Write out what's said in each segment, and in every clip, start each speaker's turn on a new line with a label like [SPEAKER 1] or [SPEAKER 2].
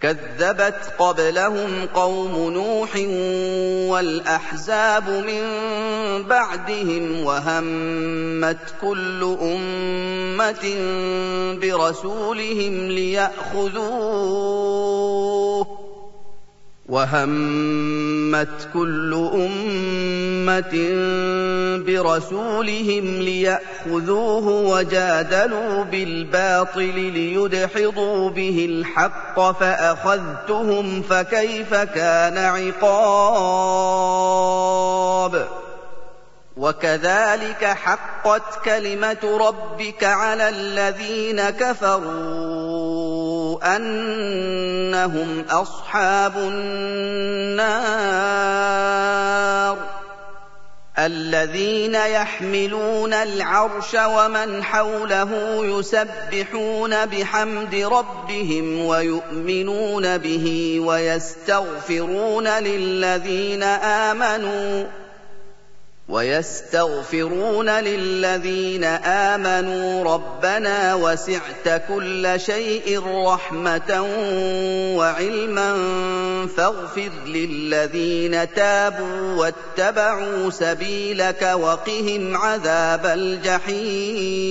[SPEAKER 1] كذبت قبلهم قوم نوح والأحزاب من بعدهم وهمت كل أمة برسولهم لياخذوه وهمت كل أمة برسولهم ليأخذوه وجادلوا بالباطل ليدحضوا به الحق فأخذتهم فكيف كان عقاب وكذلك حقت كلمة ربك على الذين كفروا أنهم أصحاب النار الذين يحملون العرش ومن حوله يسبحون بحمد ربهم ويؤمنون به ويستغفرون للذين آمنوا ويستغفرون للذين آمنوا ربنا وسعت كل شيء رحمة وعلما فاغفر للذين تابوا واتبعوا سبيلك وقهم عذاب الجحيم.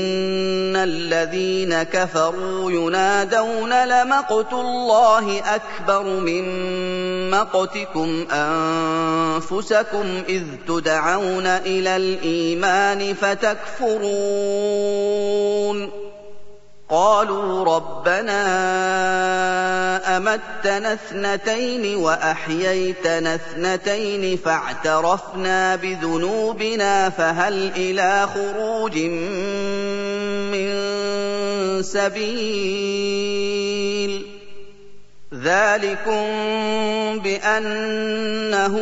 [SPEAKER 1] الذين كفروا ينادون لمقت الله أكبر من مقتكم أنفسكم إذ تدعون إلى الإيمان فتكفرون قالوا ربنا أمتنا اثنتين وأحييتنا اثنتين فاعترفنا بذنوبنا فهل إلى خروج من سبيل ذلكم بأنه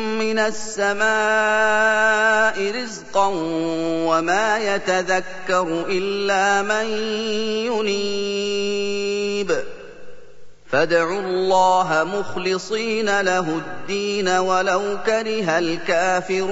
[SPEAKER 1] من السماء رزقا وما يتذكر إلا من ينيب. فادعوا الله مخلصين له الدين ولو كره الكافرون.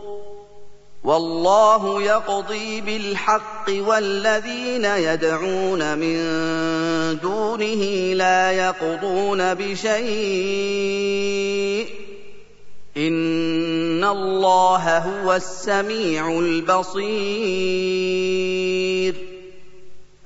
[SPEAKER 1] والله يقضي بالحق والذين يدعون من دونه لا يقضون بشيء. إن الله هو السميع البصير.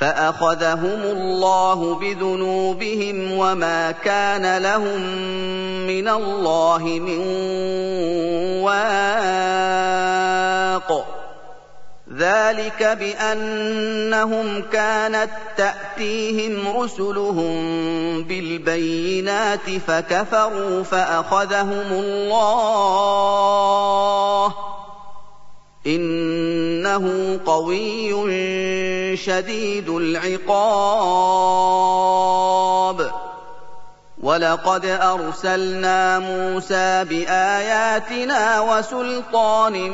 [SPEAKER 1] فأخذهم الله بذنوبهم وما كان لهم من الله من واق. ذلك بأنهم كانت تأتيهم رسلهم بالبينات فكفروا فأخذهم الله إنه قوي شديد العقاب. ولقد أرسلنا موسى بآياتنا وسلطان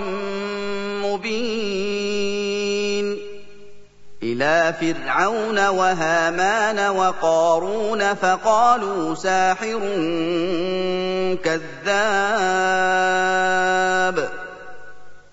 [SPEAKER 1] مبين. إلى فرعون وهامان وقارون فقالوا ساحر كذاب.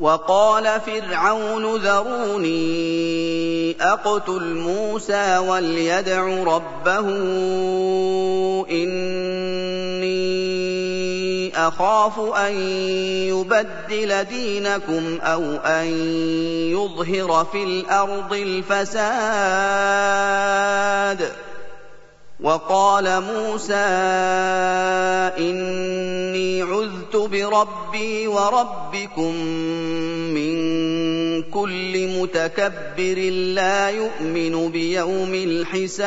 [SPEAKER 1] وقال فرعون ذروني أقتل موسى وليدع ربه إني أخاف أن يبدل دينكم أو أن يظهر في الأرض الفساد. وقال موسى إني عذت بربي وربكم من كل متكبر لا يؤمن بيوم الحساب.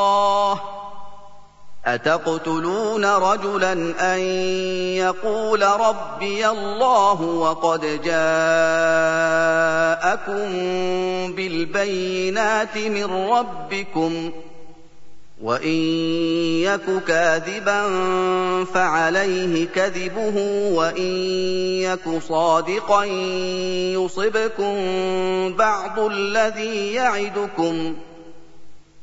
[SPEAKER 1] أتقتلون رجلا أن يقول ربي الله وقد جاءكم بالبينات من ربكم وإن يك كاذبا فعليه كذبه وإن يك صادقا يصبكم بعض الذي يعدكم ۖ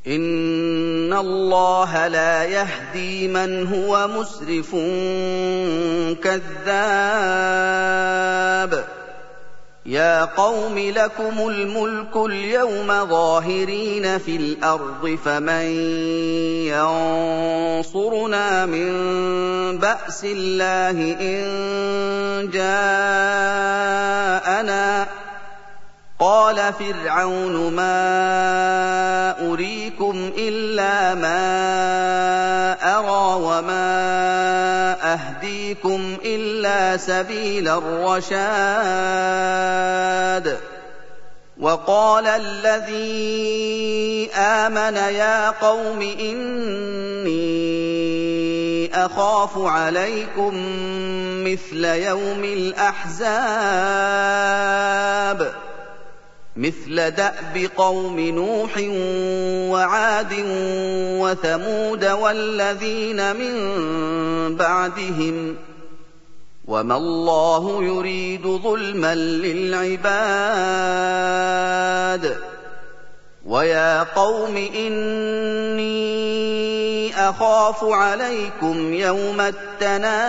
[SPEAKER 1] إِنَّ اللَّهَ لَا يَهْدِي مَنْ هُوَ مُسْرِفٌ كَذَّابٌ. يَا قَوْمِ لَكُمُ الْمُلْكُ الْيَوْمَ ظَاهِرِينَ فِي الْأَرْضِ فَمَن يَنصُرُنَا مِن بَأْسِ اللَّهِ إِن جَاءَنَا ۚ قال فرعون ما أريكم إلا ما أرى وما أهديكم إلا سبيل الرشاد. وقال الذي آمن يا قوم إني أخاف عليكم مثل يوم الأحزاب. مثل دأب قوم نوح وعاد وثمود والذين من بعدهم وما الله يريد ظلما للعباد ويا قوم إني أخاف عليكم يوم التناد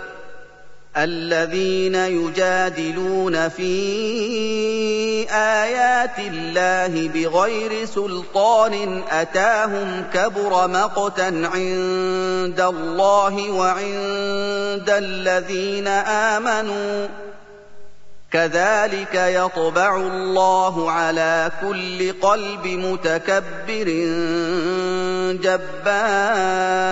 [SPEAKER 1] الذين يجادلون في آيات الله بغير سلطان أتاهم كبر مقتا عند الله وعند الذين آمنوا كذلك يطبع الله على كل قلب متكبر جبار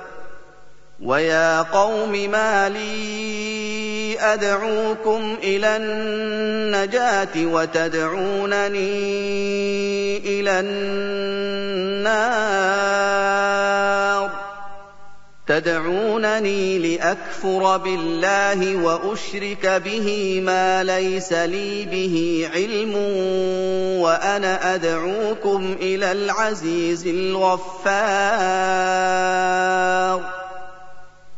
[SPEAKER 1] ويا قوم ما لي ادعوكم إلى النجاه وتدعونني إلى النار تدعونني لاكفر بالله واشرك به ما ليس لي به علم وأنا ادعوكم إلى العزيز الغفار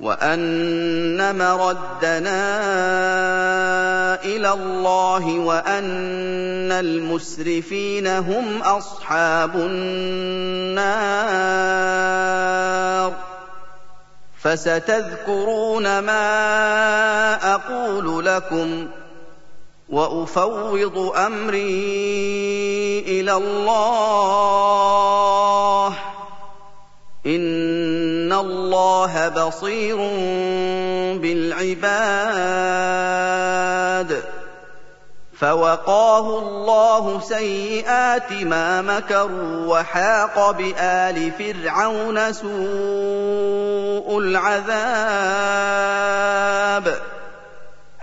[SPEAKER 1] وَأَنَّ مَرَدَّنَا إِلَى اللَّهِ وَأَنَّ الْمُسْرِفِينَ هُمْ أَصْحَابُ النَّارِ. فَسَتَذْكُرُونَ مَا أَقُولُ لَكُمْ وَأُفَوِّضُ أَمْرِي إِلَى اللَّهِ. اللَّهَ بَصِيرٌ بِالْعِبَادِ. فَوَقَاهُ اللَّهُ سَيِّئَاتِ مَا مَكَرُوا وَحَاقَ بِآلِ فِرْعَوْنَ سُوءُ الْعَذَابِ.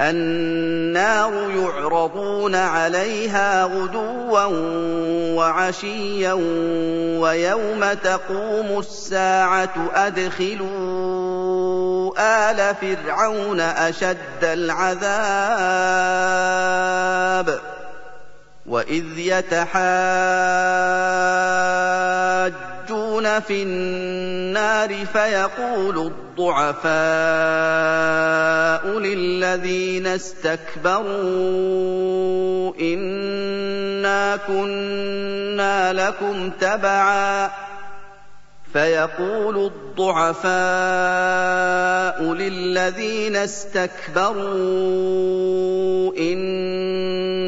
[SPEAKER 1] النَّارُ يُعْرَضُونَ عَلَيْهَا غُدُوًّا وَعَشِيًّا ۖ وَيَوْمَ تَقُومُ السَّاعَةُ أَدْخِلُوا آلَ فِرْعَوْنَ أَشَدَّ الْعَذَابِ وَإِذْ فِي النَّارِ فَيَقُولُ الضُّعَفَاءُ لِلَّذِينَ اسْتَكْبَرُوا إِنَّا كُنَّا لَكُمْ تَبَعًا. فيقول الضعفاء للذين استكبروا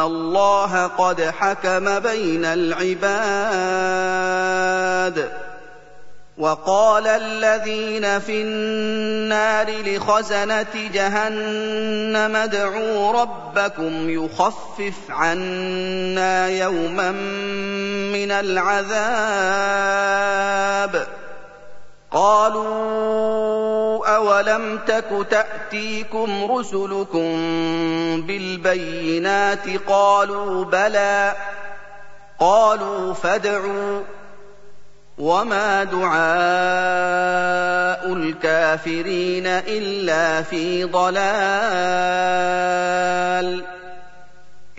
[SPEAKER 1] الله قد حكم بين العباد وقال الذين في النار لخزنة جهنم ادعوا ربكم يخفف عنا يوما من العذاب قالوا أولم تك تأتيكم رسلكم بالبينات قالوا بلى قالوا فادعوا وَمَا دُعَاءُ الْكَافِرِينَ إِلَّا فِي ضَلَالٍ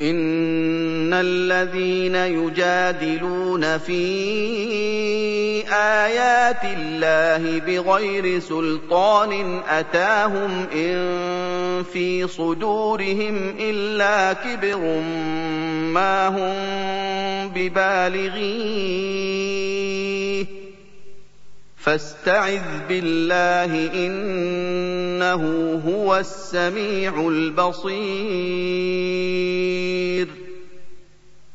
[SPEAKER 1] إن الذين يجادلون في آيات الله بغير سلطان أتاهم إن في صدورهم إلا كبر ما هم ببالغيه فاستعذ بالله إنه هو السميع البصير.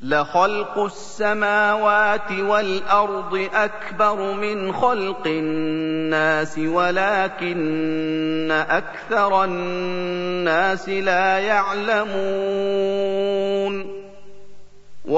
[SPEAKER 1] لخلق السماوات والأرض أكبر من خلق الناس ولكن أكثر الناس لا يعلمون.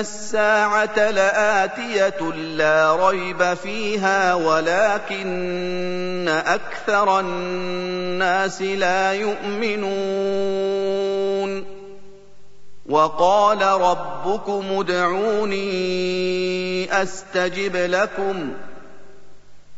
[SPEAKER 1] السَّاعَةَ لَآتِيَةٌ لَّا رَيْبَ فِيهَا وَلَٰكِنَّ أَكْثَرَ النَّاسِ لَا يُؤْمِنُونَ. وَقَالَ رَبُّكُمُ ادْعُونِي أَسْتَجِبْ لَكُمْ ۚ.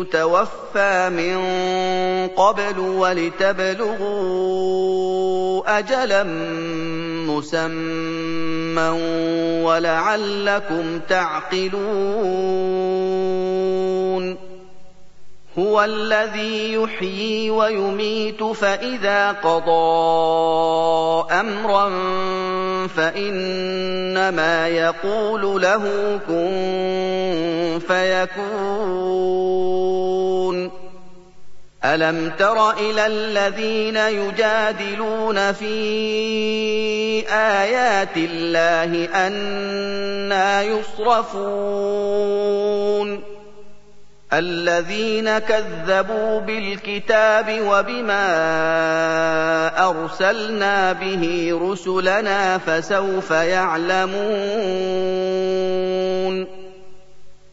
[SPEAKER 1] يُتَوَفَّىٰ مِن قَبْلُ وَلِتَبْلُغُوا أَجَلًا مُّسَمًّى وَلَعَلَّكُمْ تَعْقِلُونَ. هُوَ الَّذِي يُحْيِي وَيُمِيتُ فَإِذَا قَضَىٰ أَمْرًا فَإِنَّمَا يَقُولُ لَهُ كُن فَيَكُونُ. أَلَمْ تَرَ إِلَى الَّذِينَ يُجَادِلُونَ فِي آيَاتِ اللَّهِ أَنَّىٰ يُصْرَفُونَ؟ الَّذِينَ كَذَّبُوا بِالْكِتَابِ وَبِمَا أَرْسَلْنَا بِهِ رُسُلَنَا ۖ فَسَوْفَ يَعْلَمُونَ.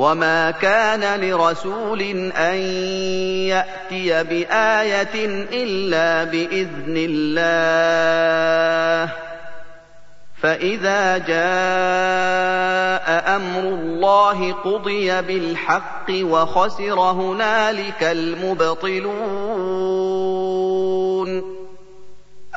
[SPEAKER 1] وما كان لرسول ان ياتي بايه الا باذن الله فاذا جاء أمر الله قضي بالحق وخسر هنالك المبطلون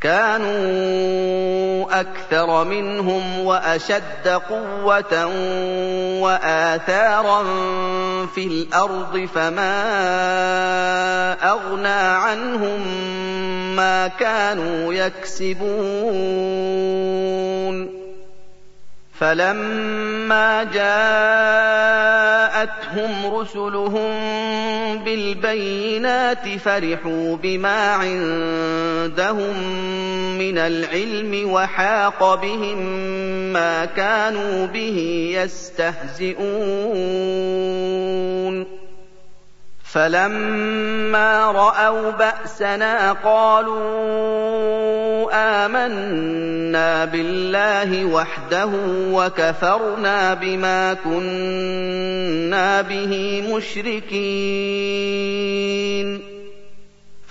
[SPEAKER 1] كانوا أكثر منهم وأشد قوة وآثارا في الأرض فما أغنى عنهم ما كانوا يكسبون. فلما جاءتهم رسلهم بالبينات فرحوا بما عندهم من العلم وحاق بهم ما كانوا به يستهزئون فلما راوا باسنا قالوا آمنا بالله وحده وكفرنا بما كنا به مشركين.